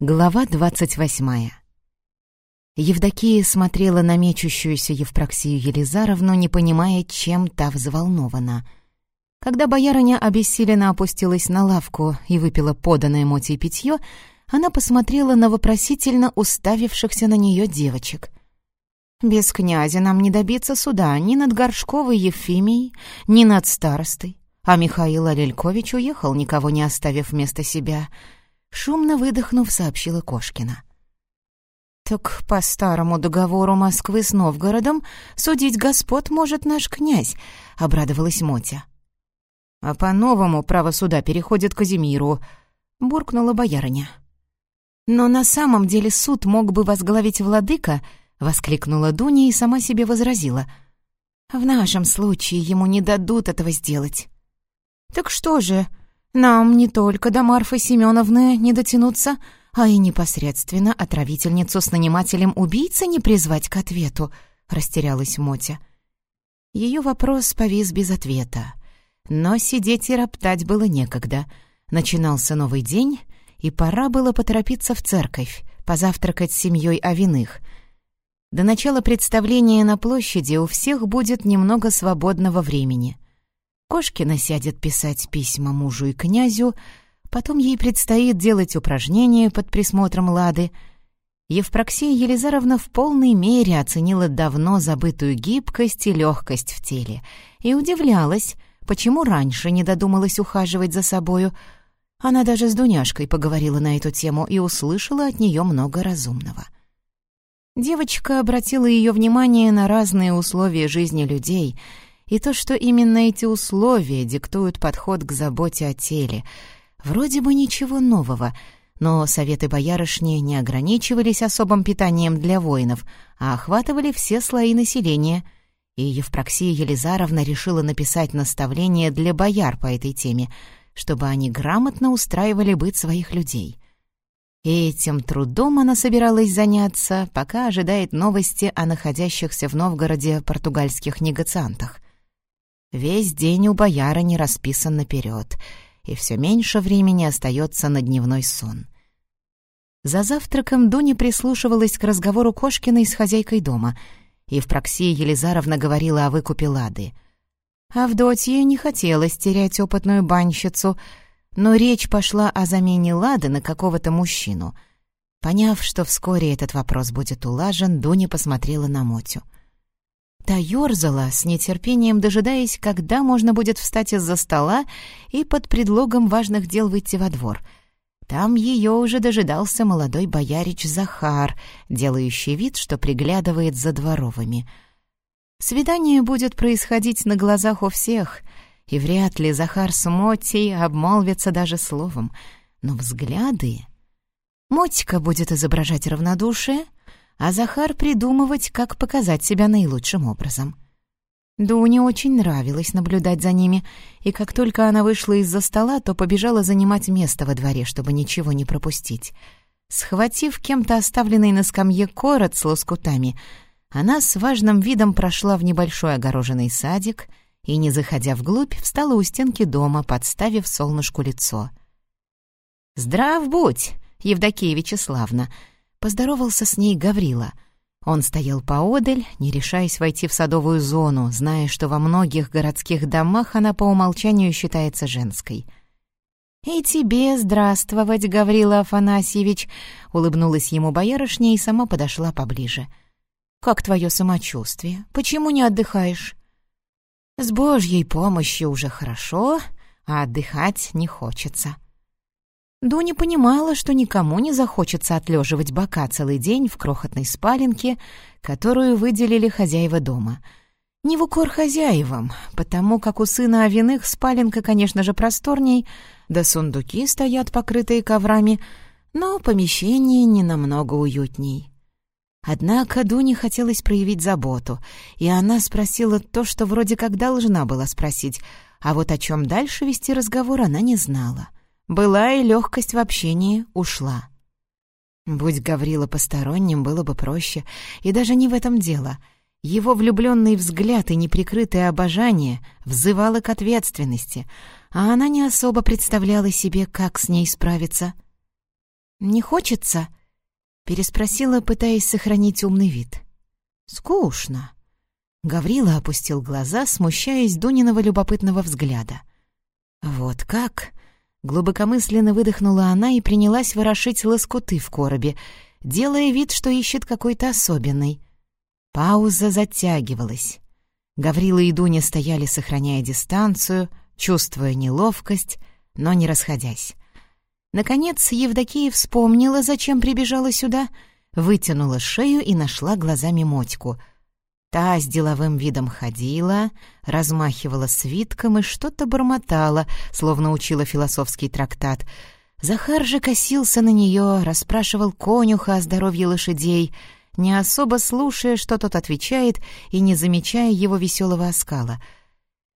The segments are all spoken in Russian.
Глава двадцать восьмая. Евдокия смотрела на мечущуюся Евпроксию Елизаровну, не понимая, чем та взволнована. Когда боярыня обессиленно опустилась на лавку и выпила поданное Мотей питье, она посмотрела на вопросительно уставившихся на нее девочек. «Без князя нам не добиться суда ни над Горшковой Ефимией, ни над старостой, а Михаил Алелькович уехал, никого не оставив вместо себя», Шумно выдохнув, сообщила Кошкина. «Так по старому договору Москвы с Новгородом судить господ может наш князь», — обрадовалась Мотя. «А по-новому право суда переходит Казимиру», — буркнула боярыня. «Но на самом деле суд мог бы возглавить владыка», — воскликнула Дуня и сама себе возразила. «В нашем случае ему не дадут этого сделать». «Так что же?» Нам не только до Марфы Семеновны не дотянуться, а и непосредственно отравительницу с нанимателем убийцы не призвать к ответу», — растерялась Мотя. Ее вопрос повис без ответа. Но сидеть и роптать было некогда. Начинался новый день, и пора было поторопиться в церковь, позавтракать с семьей Авиных. До начала представления на площади у всех будет немного свободного времени — Кошкина сядет писать письма мужу и князю, потом ей предстоит делать упражнения под присмотром Лады. Евпроксия Елизаровна в полной мере оценила давно забытую гибкость и легкость в теле и удивлялась, почему раньше не додумалась ухаживать за собою. Она даже с Дуняшкой поговорила на эту тему и услышала от нее много разумного. Девочка обратила ее внимание на разные условия жизни людей — и то, что именно эти условия диктуют подход к заботе о теле. Вроде бы ничего нового, но советы боярышни не ограничивались особым питанием для воинов, а охватывали все слои населения. И Евпроксия Елизаровна решила написать наставление для бояр по этой теме, чтобы они грамотно устраивали быт своих людей. Этим трудом она собиралась заняться, пока ожидает новости о находящихся в Новгороде португальских негациантах. Весь день у бояра не расписан наперед, и все меньше времени остается на дневной сон. За завтраком Дуня прислушивалась к разговору Кошкиной с хозяйкой дома, и в Проксии Елизаровна говорила о выкупе Лады. Авдотье не хотелось терять опытную банщицу, но речь пошла о замене Лады на какого-то мужчину. Поняв, что вскоре этот вопрос будет улажен, Дуня посмотрела на Мотю — Та ёрзала, с нетерпением дожидаясь, когда можно будет встать из-за стола и под предлогом важных дел выйти во двор. Там ее уже дожидался молодой боярич Захар, делающий вид, что приглядывает за дворовыми. Свидание будет происходить на глазах у всех, и вряд ли Захар с Мотей обмолвится даже словом. Но взгляды... Мотька будет изображать равнодушие — а Захар придумывать, как показать себя наилучшим образом. Дуне очень нравилось наблюдать за ними, и как только она вышла из-за стола, то побежала занимать место во дворе, чтобы ничего не пропустить. Схватив кем-то оставленный на скамье корот с лоскутами, она с важным видом прошла в небольшой огороженный садик и, не заходя вглубь, встала у стенки дома, подставив солнышку лицо. «Здрав будь, Евдокия Вячеславна!» Поздоровался с ней Гаврила. Он стоял поодаль, не решаясь войти в садовую зону, зная, что во многих городских домах она по умолчанию считается женской. «И тебе здравствовать, Гаврила Афанасьевич!» — улыбнулась ему боярышня и сама подошла поближе. «Как твое самочувствие? Почему не отдыхаешь?» «С Божьей помощью уже хорошо, а отдыхать не хочется», Дуня понимала, что никому не захочется отлеживать бока целый день в крохотной спаленке, которую выделили хозяева дома. Не в укор хозяевам, потому как у сына Овиных спаленка, конечно же, просторней, да сундуки стоят покрытые коврами, но помещение не намного уютней. Однако Дуне хотелось проявить заботу, и она спросила то, что вроде как должна была спросить, а вот о чем дальше вести разговор она не знала — была и легкость в общении ушла. Будь Гаврила посторонним, было бы проще. И даже не в этом дело. Его влюбленный взгляд и неприкрытое обожание взывало к ответственности, а она не особо представляла себе, как с ней справиться. «Не хочется?» — переспросила, пытаясь сохранить умный вид. «Скучно». Гаврила опустил глаза, смущаясь Дуниного любопытного взгляда. «Вот как?» — глубокомысленно выдохнула она и принялась ворошить лоскуты в коробе, делая вид, что ищет какой-то особенный. Пауза затягивалась. Гаврила и Дуня стояли, сохраняя дистанцию, чувствуя неловкость, но не расходясь. Наконец Евдокия вспомнила, зачем прибежала сюда, вытянула шею и нашла глазами Мотьку. Та с деловым видом ходила, размахивала свитком и что-то бормотала, словно учила философский трактат. Захар же косился на нее, расспрашивал конюха о здоровье лошадей, не особо слушая, что тот отвечает, и не замечая его веселого оскала —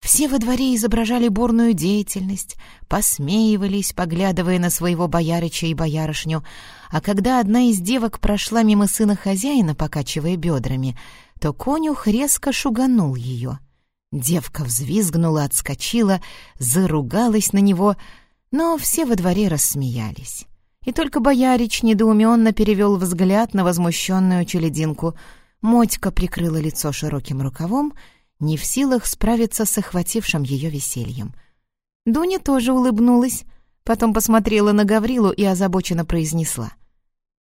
все во дворе изображали бурную деятельность, посмеивались, поглядывая на своего боярича и боярышню, а когда одна из девок прошла мимо сына хозяина, покачивая бедрами, то конюх резко шуганул ее. Девка взвизгнула, отскочила, заругалась на него, но все во дворе рассмеялись. И только боярич недоуменно перевел взгляд на возмущенную челединку. Мотька прикрыла лицо широким рукавом — не в силах справиться с охватившим ее весельем. Дуня тоже улыбнулась, потом посмотрела на Гаврилу и озабоченно произнесла.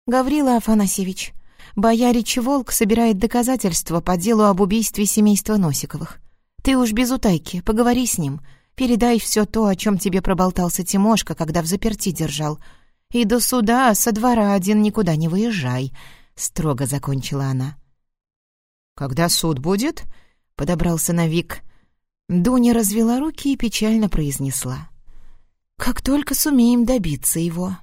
«Гаврила Афанасьевич, боярич Волк собирает доказательства по делу об убийстве семейства Носиковых. Ты уж без утайки, поговори с ним, передай все то, о чем тебе проболтался Тимошка, когда в заперти держал. И до суда со двора один никуда не выезжай», — строго закончила она. «Когда суд будет?» подобрался на Вик. Дуня развела руки и печально произнесла. «Как только сумеем добиться его».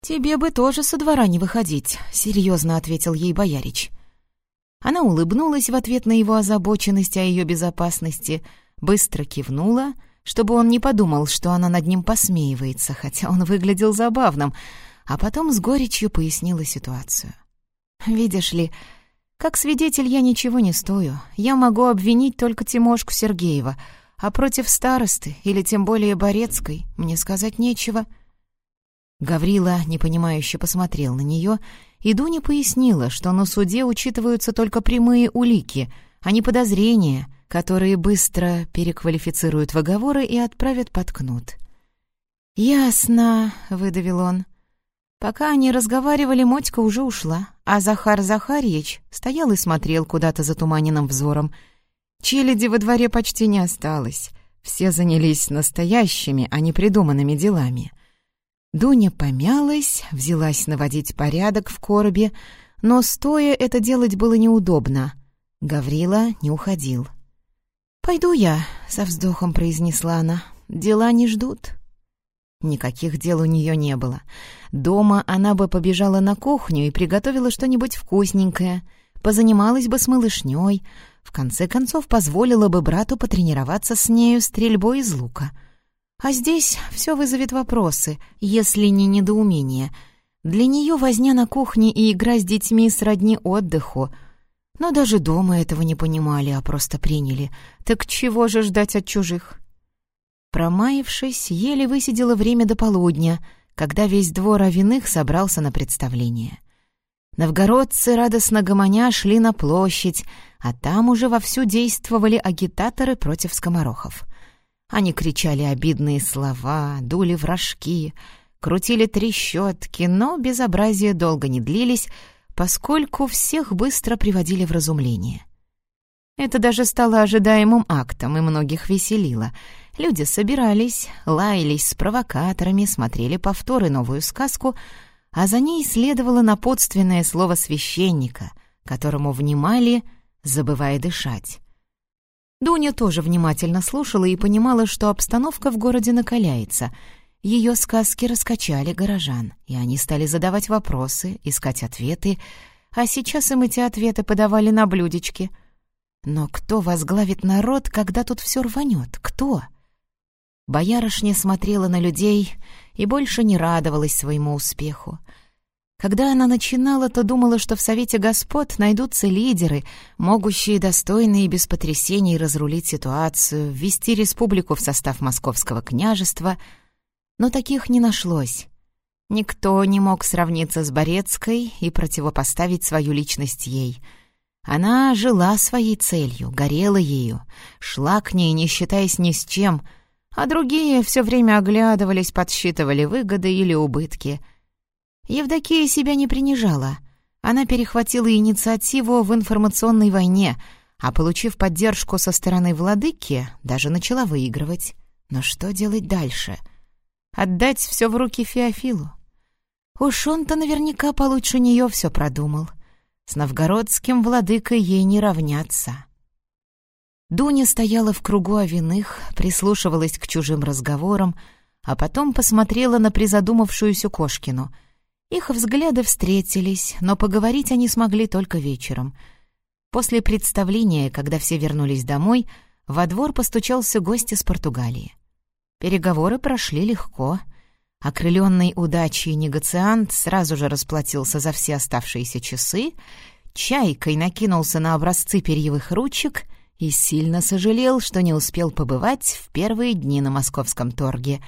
«Тебе бы тоже со двора не выходить», — серьезно ответил ей боярич. Она улыбнулась в ответ на его озабоченность о ее безопасности, быстро кивнула, чтобы он не подумал, что она над ним посмеивается, хотя он выглядел забавным, а потом с горечью пояснила ситуацию. «Видишь ли, как свидетель я ничего не стою. Я могу обвинить только Тимошку Сергеева, а против старосты или тем более Борецкой мне сказать нечего». Гаврила непонимающе посмотрел на нее, и Дуня пояснила, что на суде учитываются только прямые улики, а не подозрения, которые быстро переквалифицируют в оговоры и отправят под кнут. «Ясно», — выдавил он. Пока они разговаривали, Мотька уже ушла, а Захар Захарьевич стоял и смотрел куда-то затуманенным взором. Челяди во дворе почти не осталось. Все занялись настоящими, а не придуманными делами. Дуня помялась, взялась наводить порядок в коробе, но стоя это делать было неудобно. Гаврила не уходил. «Пойду я», — со вздохом произнесла она. «Дела не ждут». Никаких дел у нее не было. Дома она бы побежала на кухню и приготовила что-нибудь вкусненькое, позанималась бы с малышней, в конце концов позволила бы брату потренироваться с нею стрельбой из лука. А здесь все вызовет вопросы, если не недоумение. Для нее возня на кухне и игра с детьми сродни отдыху. Но даже дома этого не понимали, а просто приняли. Так чего же ждать от чужих? Промаявшись, еле высидела время до полудня, когда весь двор овиных собрался на представление. Новгородцы, радостно гомоня, шли на площадь, а там уже вовсю действовали агитаторы против скоморохов. Они кричали обидные слова, дули в рожки, крутили трещотки, но безобразия долго не длились, поскольку всех быстро приводили в разумление. Это даже стало ожидаемым актом и многих веселило — Люди собирались, лаялись с провокаторами, смотрели повторы новую сказку, а за ней следовало напутственное слово священника, которому внимали, забывая дышать. Дуня тоже внимательно слушала и понимала, что обстановка в городе накаляется. Ее сказки раскачали горожан, и они стали задавать вопросы, искать ответы, а сейчас им эти ответы подавали на блюдечке. Но кто возглавит народ, когда тут все рванет? Кто? — Боярышня смотрела на людей и больше не радовалась своему успеху. Когда она начинала, то думала, что в Совете Господ найдутся лидеры, могущие достойно и без потрясений разрулить ситуацию, ввести республику в состав Московского княжества, но таких не нашлось. Никто не мог сравниться с Борецкой и противопоставить свою личность ей. Она жила своей целью, горела ею, шла к ней, не считаясь ни с чем, а другие все время оглядывались, подсчитывали выгоды или убытки. Евдокия себя не принижала. Она перехватила инициативу в информационной войне, а, получив поддержку со стороны владыки, даже начала выигрывать. Но что делать дальше? Отдать все в руки Феофилу? Уж он-то наверняка получше нее все продумал. С новгородским владыкой ей не равняться. Дуня стояла в кругу овиных, прислушивалась к чужим разговорам, а потом посмотрела на призадумавшуюся Кошкину. Их взгляды встретились, но поговорить они смогли только вечером. После представления, когда все вернулись домой, во двор постучался гость из Португалии. Переговоры прошли легко — Окрыленный удачей негациант сразу же расплатился за все оставшиеся часы, чайкой накинулся на образцы перьевых ручек и сильно сожалел, что не успел побывать в первые дни на московском торге.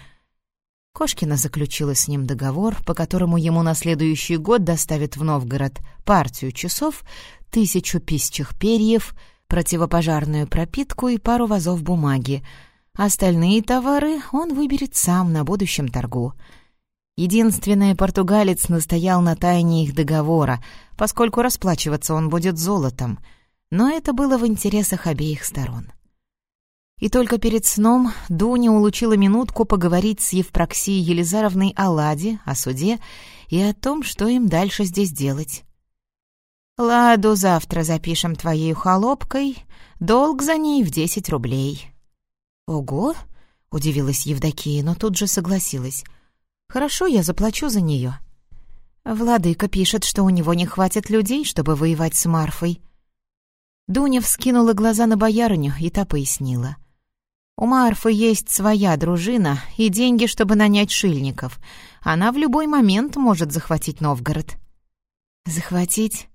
Кошкина заключила с ним договор, по которому ему на следующий год доставят в Новгород партию часов, тысячу писчих перьев, противопожарную пропитку и пару вазов бумаги — Остальные товары он выберет сам на будущем торгу. Единственный португалец настоял на тайне их договора, поскольку расплачиваться он будет золотом, но это было в интересах обеих сторон. И только перед сном Дуня улучила минутку поговорить с Евпроксией Елизаровной о Ладе, о суде и о том, что им дальше здесь делать. «Ладу завтра запишем твоей холопкой, долг за ней в десять рублей», «Ого!» — удивилась Евдокия, но тут же согласилась. «Хорошо, я заплачу за нее». Владыка пишет, что у него не хватит людей, чтобы воевать с Марфой. Дуня вскинула глаза на боярыню, и та пояснила. «У Марфы есть своя дружина и деньги, чтобы нанять шильников. Она в любой момент может захватить Новгород». «Захватить?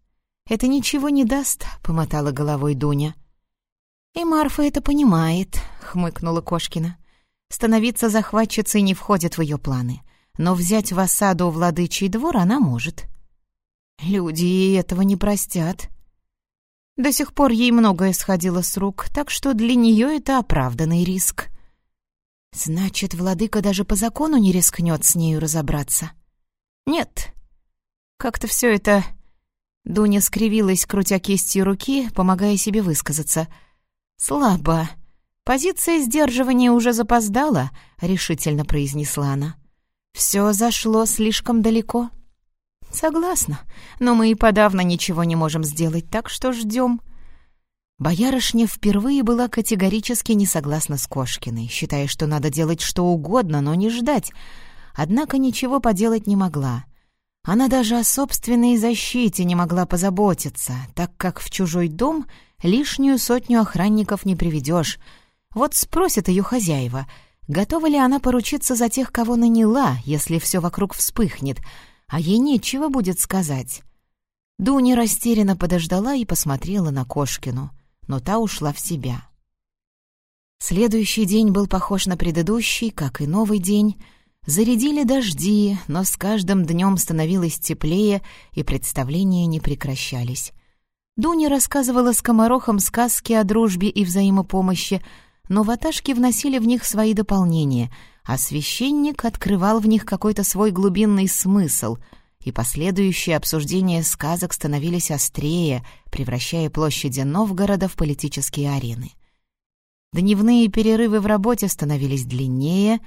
Это ничего не даст», — помотала головой Дуня. «И Марфа это понимает», — хмыкнула Кошкина. «Становиться захватчицей не входит в ее планы, но взять в осаду владычий двор она может». «Люди ей этого не простят». До сих пор ей многое сходило с рук, так что для нее это оправданный риск. «Значит, владыка даже по закону не рискнет с нею разобраться?» «Нет. Как-то все это...» Дуня скривилась, крутя кистью руки, помогая себе высказаться — «Слабо. Позиция сдерживания уже запоздала», — решительно произнесла она. «Все зашло слишком далеко». «Согласна, но мы и подавно ничего не можем сделать, так что ждем». Боярышня впервые была категорически не согласна с Кошкиной, считая, что надо делать что угодно, но не ждать. Однако ничего поделать не могла. Она даже о собственной защите не могла позаботиться, так как в чужой дом лишнюю сотню охранников не приведешь. Вот спросят ее хозяева, готова ли она поручиться за тех, кого наняла, если все вокруг вспыхнет, а ей нечего будет сказать. Дуня растерянно подождала и посмотрела на Кошкину, но та ушла в себя. Следующий день был похож на предыдущий, как и новый день. Зарядили дожди, но с каждым днем становилось теплее, и представления не прекращались. Дуня рассказывала скоморохам сказки о дружбе и взаимопомощи, но ваташки вносили в них свои дополнения, а священник открывал в них какой-то свой глубинный смысл, и последующие обсуждения сказок становились острее, превращая площади Новгорода в политические арены. Дневные перерывы в работе становились длиннее,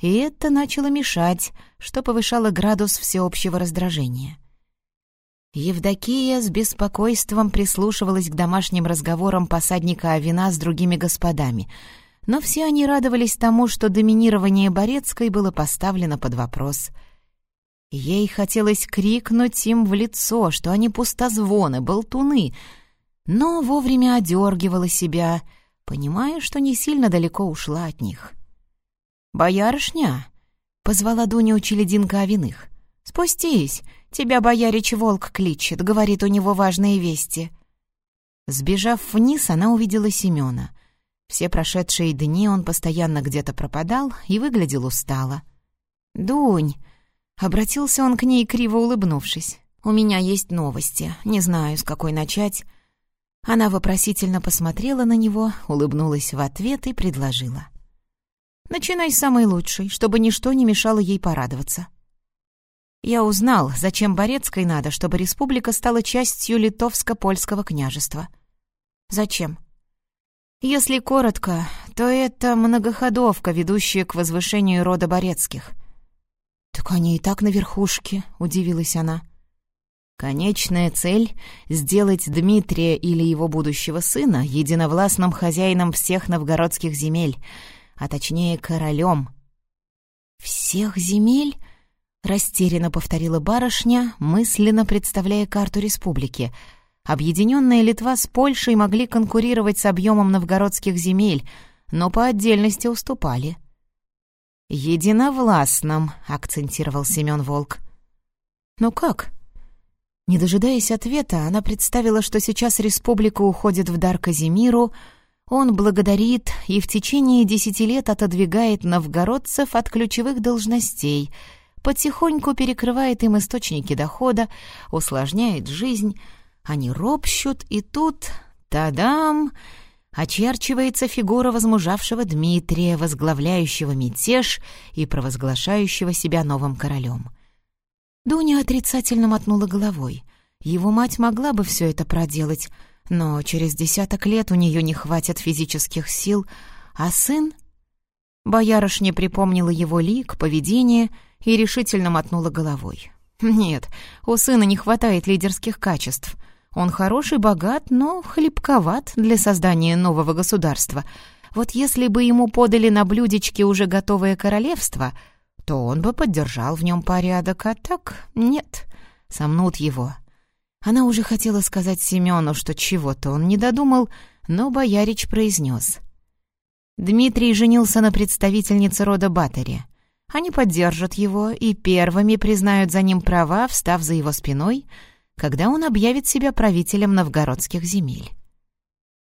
и это начало мешать, что повышало градус всеобщего раздражения. Евдокия с беспокойством прислушивалась к домашним разговорам посадника Авина с другими господами, но все они радовались тому, что доминирование Борецкой было поставлено под вопрос. Ей хотелось крикнуть им в лицо, что они пустозвоны, болтуны, но вовремя одергивала себя, понимая, что не сильно далеко ушла от них. «Боярышня!» — позвала Дуня Учелединка Авиных. «Спустись!» «Тебя боярич волк кличет, говорит, у него важные вести». Сбежав вниз, она увидела Семена. Все прошедшие дни он постоянно где-то пропадал и выглядел устало. «Дунь!» Обратился он к ней, криво улыбнувшись. «У меня есть новости, не знаю, с какой начать». Она вопросительно посмотрела на него, улыбнулась в ответ и предложила. «Начинай с самой лучшей, чтобы ничто не мешало ей порадоваться». Я узнал, зачем Борецкой надо, чтобы республика стала частью литовско-польского княжества. Зачем? Если коротко, то это многоходовка, ведущая к возвышению рода Борецких. «Так они и так на верхушке», — удивилась она. Конечная цель — сделать Дмитрия или его будущего сына единовластным хозяином всех новгородских земель, а точнее королем. «Всех земель?» — растерянно повторила барышня, мысленно представляя карту республики. Объединенная Литва с Польшей могли конкурировать с объемом новгородских земель, но по отдельности уступали. «Единовластным», — акцентировал Семен Волк. «Ну как?» Не дожидаясь ответа, она представила, что сейчас республика уходит в дар Казимиру, он благодарит и в течение десяти лет отодвигает новгородцев от ключевых должностей — потихоньку перекрывает им источники дохода, усложняет жизнь. Они ропщут, и тут, тадам, очерчивается фигура возмужавшего Дмитрия, возглавляющего мятеж и провозглашающего себя новым королем. Дуня отрицательно мотнула головой. Его мать могла бы все это проделать, но через десяток лет у нее не хватит физических сил, а сын... Боярышня припомнила его лик, поведение — и решительно мотнула головой. «Нет, у сына не хватает лидерских качеств. Он хороший, богат, но хлебковат для создания нового государства. Вот если бы ему подали на блюдечке уже готовое королевство, то он бы поддержал в нем порядок, а так нет, сомнут его». Она уже хотела сказать Семену, что чего-то он не додумал, но боярич произнес. Дмитрий женился на представительнице рода Батари. Они поддержат его и первыми признают за ним права, встав за его спиной, когда он объявит себя правителем новгородских земель.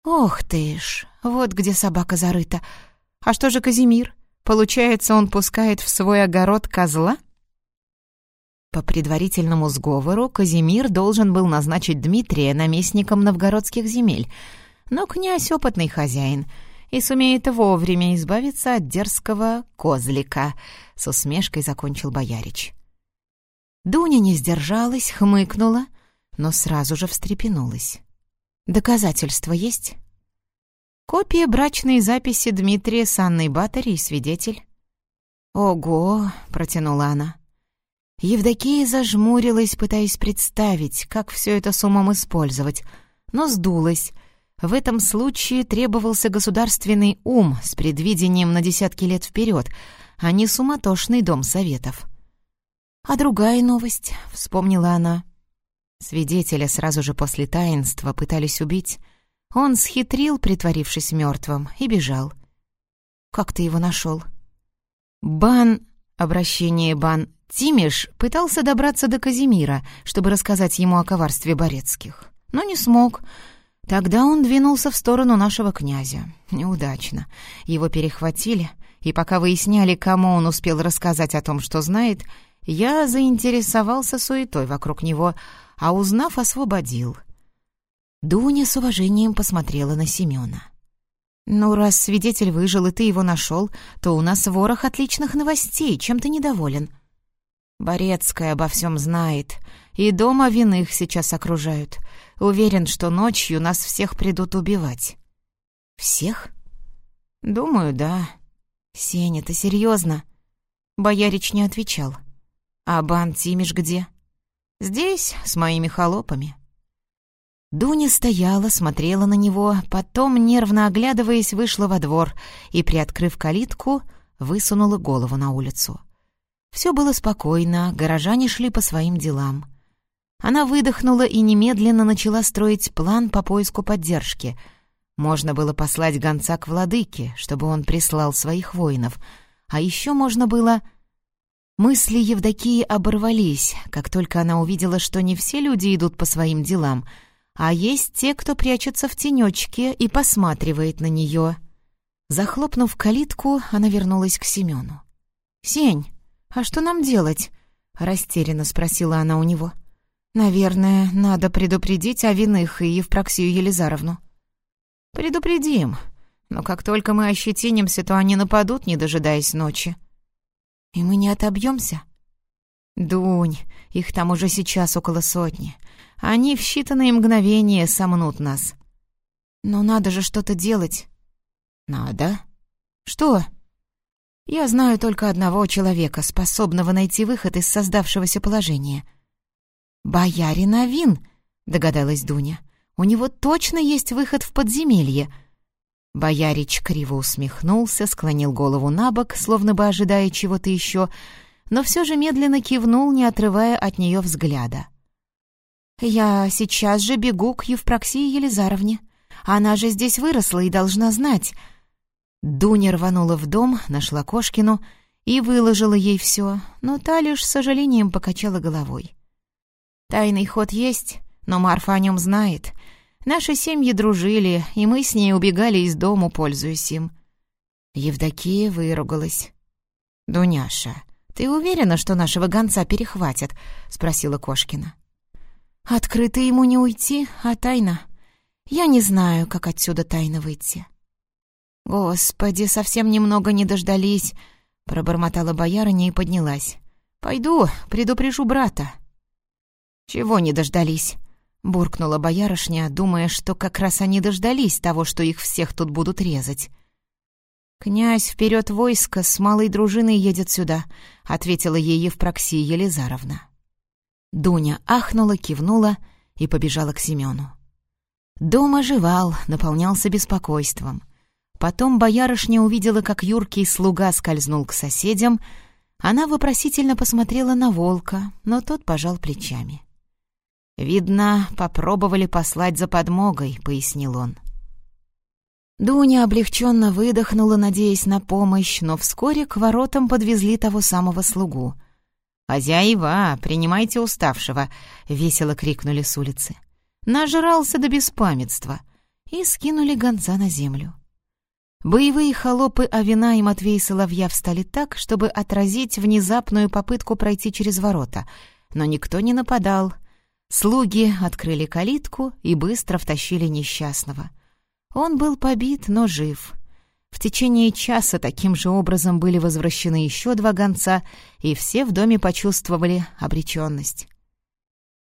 «Ох ты ж, вот где собака зарыта. А что же Казимир? Получается, он пускает в свой огород козла?» По предварительному сговору Казимир должен был назначить Дмитрия наместником новгородских земель, но князь — опытный хозяин — и сумеет вовремя избавиться от дерзкого козлика», — с усмешкой закончил боярич. Дуня не сдержалась, хмыкнула, но сразу же встрепенулась. «Доказательства есть?» «Копия брачной записи Дмитрия с Анной Батари и свидетель». «Ого!» — протянула она. Евдокия зажмурилась, пытаясь представить, как все это с умом использовать, но сдулась, в этом случае требовался государственный ум с предвидением на десятки лет вперед, а не суматошный дом советов. «А другая новость», — вспомнила она. Свидетеля сразу же после таинства пытались убить. Он схитрил, притворившись мертвым, и бежал. «Как ты его нашел?» «Бан...» — обращение Бан Тимиш пытался добраться до Казимира, чтобы рассказать ему о коварстве Борецких. Но не смог — Тогда он двинулся в сторону нашего князя. Неудачно. Его перехватили, и пока выясняли, кому он успел рассказать о том, что знает, я заинтересовался суетой вокруг него, а узнав, освободил. Дуня с уважением посмотрела на Семена. «Ну, раз свидетель выжил, и ты его нашел, то у нас ворох отличных новостей. Чем ты недоволен?» «Борецкая обо всем знает, и дома виных сейчас окружают. Уверен, что ночью нас всех придут убивать». «Всех?» «Думаю, да». «Сеня, ты серьезно? Боярич не отвечал. «А бан Тимиш где?» «Здесь, с моими холопами». Дуня стояла, смотрела на него, потом, нервно оглядываясь, вышла во двор и, приоткрыв калитку, высунула голову на улицу. Все было спокойно, горожане шли по своим делам. Она выдохнула и немедленно начала строить план по поиску поддержки. Можно было послать гонца к владыке, чтобы он прислал своих воинов. А еще можно было... Мысли Евдокии оборвались, как только она увидела, что не все люди идут по своим делам, а есть те, кто прячется в тенечке и посматривает на нее. Захлопнув калитку, она вернулась к Семену. «Сень, а что нам делать?» — растерянно спросила она у него. «Наверное, надо предупредить Авиных и Евпроксию Елизаровну». «Предупредим. Но как только мы ощетинимся, то они нападут, не дожидаясь ночи». «И мы не отобьемся?» «Дунь, их там уже сейчас около сотни. Они в считанные мгновения сомнут нас». «Но надо же что-то делать». «Надо?» «Что?» «Я знаю только одного человека, способного найти выход из создавшегося положения». «Боярин Авин», — догадалась Дуня. «У него точно есть выход в подземелье». Боярич криво усмехнулся, склонил голову на бок, словно бы ожидая чего-то еще, но все же медленно кивнул, не отрывая от нее взгляда. «Я сейчас же бегу к Евпроксии Елизаровне. Она же здесь выросла и должна знать». Дуня рванула в дом, нашла Кошкину и выложила ей все, но та лишь с сожалением покачала головой. Тайный ход есть, но Марфа о нем знает. Наши семьи дружили, и мы с ней убегали из дому, пользуясь им. Евдокия выругалась. «Дуняша, ты уверена, что нашего гонца перехватят?» — спросила Кошкина. «Открыто ему не уйти, а тайна. Я не знаю, как отсюда тайно выйти». «Господи, совсем немного не дождались», — пробормотала боярыня и поднялась. «Пойду, предупрежу брата». «Чего не дождались?» — буркнула боярышня, думая, что как раз они дождались того, что их всех тут будут резать. «Князь вперед войско с малой дружиной едет сюда», — ответила ей Евпроксия Елизаровна. Дуня ахнула, кивнула и побежала к Семену. Дом оживал, наполнялся беспокойством. Потом боярышня увидела, как юркий слуга скользнул к соседям. Она вопросительно посмотрела на волка, но тот пожал плечами. «Видно, попробовали послать за подмогой», — пояснил он. Дуня облегченно выдохнула, надеясь на помощь, но вскоре к воротам подвезли того самого слугу. «Хозяева, принимайте уставшего!» — весело крикнули с улицы. Нажрался до беспамятства и скинули гонца на землю. Боевые холопы Авина и Матвей Соловья встали так, чтобы отразить внезапную попытку пройти через ворота, но никто не нападал, Слуги открыли калитку и быстро втащили несчастного. Он был побит, но жив. В течение часа таким же образом были возвращены еще два гонца, и все в доме почувствовали обреченность.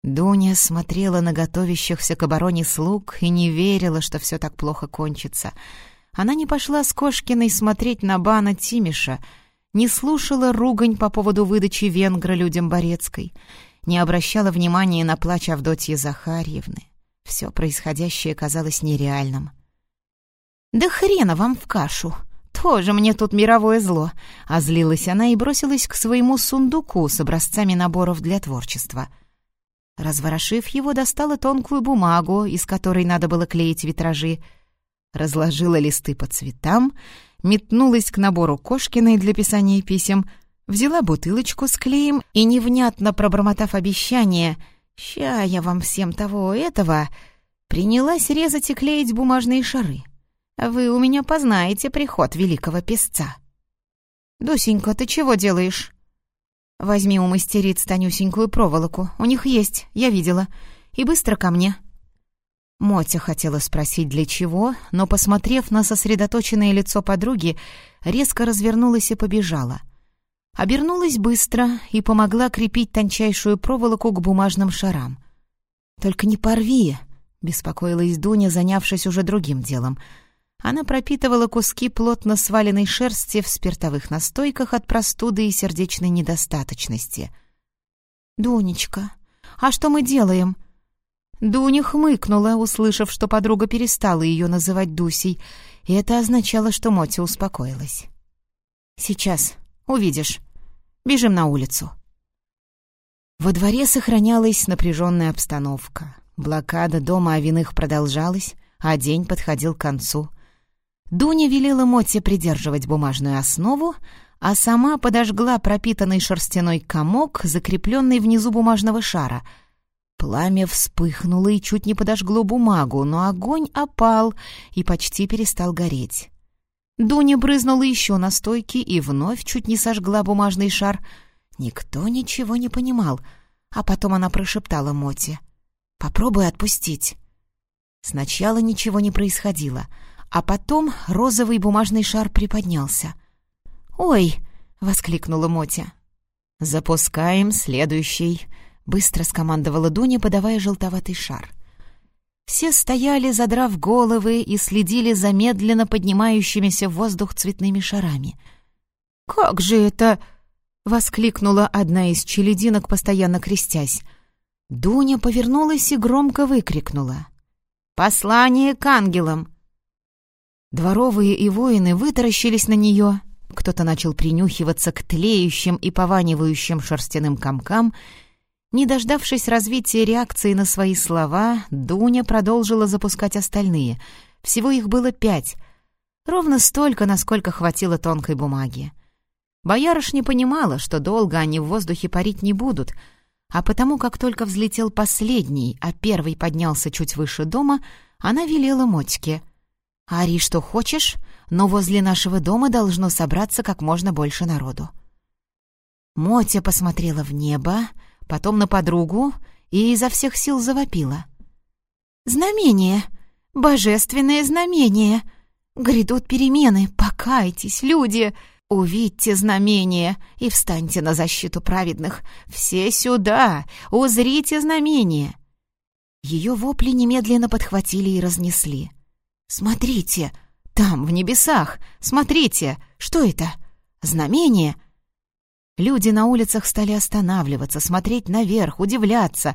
Дуня смотрела на готовящихся к обороне слуг и не верила, что все так плохо кончится. Она не пошла с Кошкиной смотреть на бана Тимиша, не слушала ругань по поводу выдачи венгра людям Борецкой — не обращала внимания на плач Авдотьи Захарьевны. Все происходящее казалось нереальным. «Да хрена вам в кашу! Тоже мне тут мировое зло!» Озлилась она и бросилась к своему сундуку с образцами наборов для творчества. Разворошив его, достала тонкую бумагу, из которой надо было клеить витражи, разложила листы по цветам, метнулась к набору Кошкиной для писания писем — Взяла бутылочку с клеем и, невнятно пробормотав обещание «Ща я вам всем того этого», принялась резать и клеить бумажные шары. «Вы у меня познаете приход великого песца». «Дусенька, ты чего делаешь?» «Возьми у мастериц тонюсенькую проволоку. У них есть, я видела. И быстро ко мне». Мотя хотела спросить, для чего, но, посмотрев на сосредоточенное лицо подруги, резко развернулась и побежала. Обернулась быстро и помогла крепить тончайшую проволоку к бумажным шарам. «Только не порви!» — беспокоилась Дуня, занявшись уже другим делом. Она пропитывала куски плотно сваленной шерсти в спиртовых настойках от простуды и сердечной недостаточности. «Дунечка, а что мы делаем?» Дуня хмыкнула, услышав, что подруга перестала ее называть Дусей, и это означало, что Мотя успокоилась. «Сейчас, увидишь», Бежим на улицу». Во дворе сохранялась напряженная обстановка. Блокада дома Авиных продолжалась, а день подходил к концу. Дуня велела Мотте придерживать бумажную основу, а сама подожгла пропитанный шерстяной комок, закрепленный внизу бумажного шара. Пламя вспыхнуло и чуть не подожгло бумагу, но огонь опал и почти перестал гореть. Дуня брызнула еще на стойки и вновь чуть не сожгла бумажный шар. Никто ничего не понимал, а потом она прошептала Моте. «Попробуй отпустить». Сначала ничего не происходило, а потом розовый бумажный шар приподнялся. «Ой!» — воскликнула Мотя. «Запускаем следующий», — быстро скомандовала Дуня, подавая желтоватый шар. Все стояли, задрав головы, и следили за медленно поднимающимися в воздух цветными шарами. «Как же это...» — воскликнула одна из челединок, постоянно крестясь. Дуня повернулась и громко выкрикнула. «Послание к ангелам!» Дворовые и воины вытаращились на нее. Кто-то начал принюхиваться к тлеющим и пованивающим шерстяным комкам — не дождавшись развития реакции на свои слова, Дуня продолжила запускать остальные. Всего их было пять. Ровно столько, насколько хватило тонкой бумаги. Боярышня понимала, что долго они в воздухе парить не будут, а потому, как только взлетел последний, а первый поднялся чуть выше дома, она велела Мотьке. «Ари, что хочешь, но возле нашего дома должно собраться как можно больше народу». Мотя посмотрела в небо, потом на подругу и изо всех сил завопила. «Знамение! Божественное знамение! Грядут перемены! Покайтесь, люди! Увидьте знамение и встаньте на защиту праведных! Все сюда! Узрите знамение!» Ее вопли немедленно подхватили и разнесли. «Смотрите! Там, в небесах! Смотрите! Что это? Знамение!» Люди на улицах стали останавливаться, смотреть наверх, удивляться,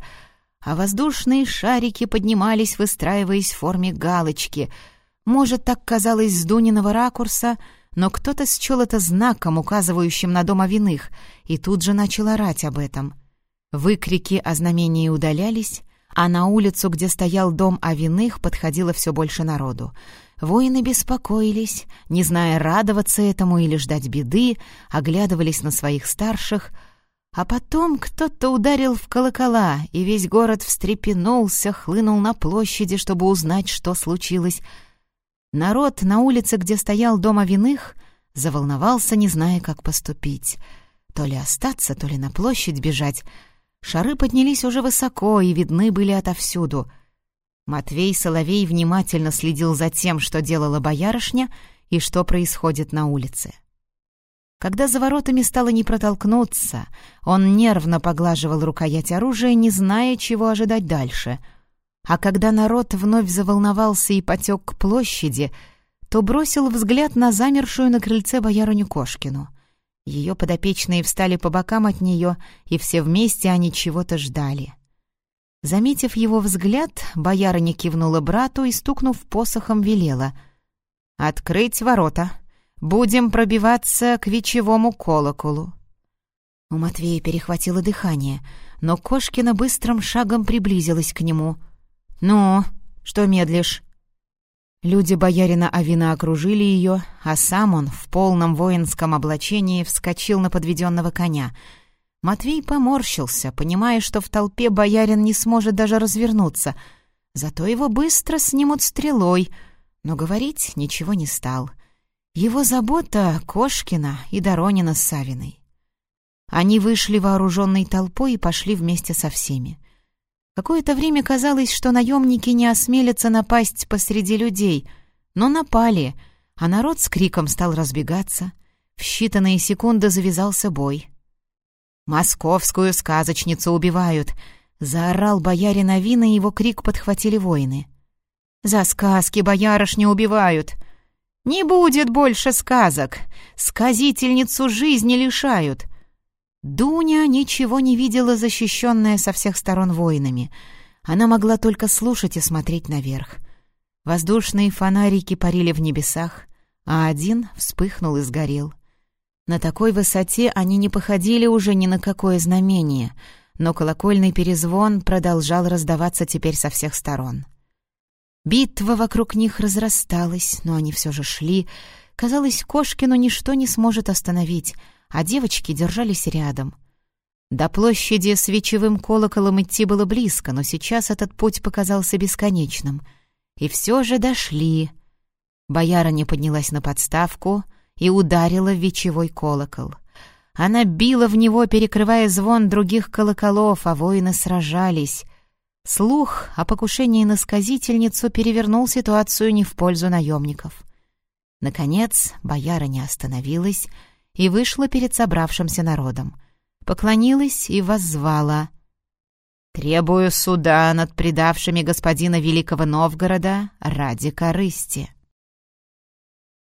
а воздушные шарики поднимались, выстраиваясь в форме галочки. Может, так казалось с Дуниного ракурса, но кто-то счел это знаком, указывающим на дом Овиных, и тут же начал орать об этом. Выкрики о знамении удалялись, а на улицу, где стоял дом Овиных, подходило все больше народу. Воины беспокоились, не зная, радоваться этому или ждать беды, оглядывались на своих старших. А потом кто-то ударил в колокола, и весь город встрепенулся, хлынул на площади, чтобы узнать, что случилось. Народ на улице, где стоял дом Овиных, заволновался, не зная, как поступить. То ли остаться, то ли на площадь бежать. Шары поднялись уже высоко и видны были отовсюду — Матвей Соловей внимательно следил за тем, что делала боярышня и что происходит на улице. Когда за воротами стало не протолкнуться, он нервно поглаживал рукоять оружия, не зная, чего ожидать дальше. А когда народ вновь заволновался и потек к площади, то бросил взгляд на замершую на крыльце боярыню Кошкину. Ее подопечные встали по бокам от нее, и все вместе они чего-то ждали. Заметив его взгляд, боярыня кивнула брату и, стукнув посохом, велела. «Открыть ворота! Будем пробиваться к вечевому колоколу!» У Матвея перехватило дыхание, но Кошкина быстрым шагом приблизилась к нему. «Ну, что медлишь?» Люди боярина Авина окружили ее, а сам он в полном воинском облачении вскочил на подведенного коня — Матвей поморщился, понимая, что в толпе боярин не сможет даже развернуться. Зато его быстро снимут стрелой, но говорить ничего не стал. Его забота — Кошкина и Доронина с Савиной. Они вышли вооруженной толпой и пошли вместе со всеми. Какое-то время казалось, что наемники не осмелятся напасть посреди людей, но напали, а народ с криком стал разбегаться. В считанные секунды завязался бой — «Московскую сказочницу убивают!» — заорал боярин Авин, и его крик подхватили воины. «За сказки боярышни убивают!» «Не будет больше сказок! Сказительницу жизни лишают!» Дуня ничего не видела, защищенная со всех сторон воинами. Она могла только слушать и смотреть наверх. Воздушные фонарики парили в небесах, а один вспыхнул и сгорел. На такой высоте они не походили уже ни на какое знамение, но колокольный перезвон продолжал раздаваться теперь со всех сторон. Битва вокруг них разрасталась, но они все же шли. Казалось, Кошкину ничто не сможет остановить, а девочки держались рядом. До площади с вечевым колоколом идти было близко, но сейчас этот путь показался бесконечным. И все же дошли. Боярыня поднялась на подставку — и ударила в вечевой колокол. Она била в него, перекрывая звон других колоколов, а воины сражались. Слух о покушении на сказительницу перевернул ситуацию не в пользу наемников. Наконец, бояра не остановилась и вышла перед собравшимся народом. Поклонилась и воззвала. «Требую суда над предавшими господина Великого Новгорода ради корысти».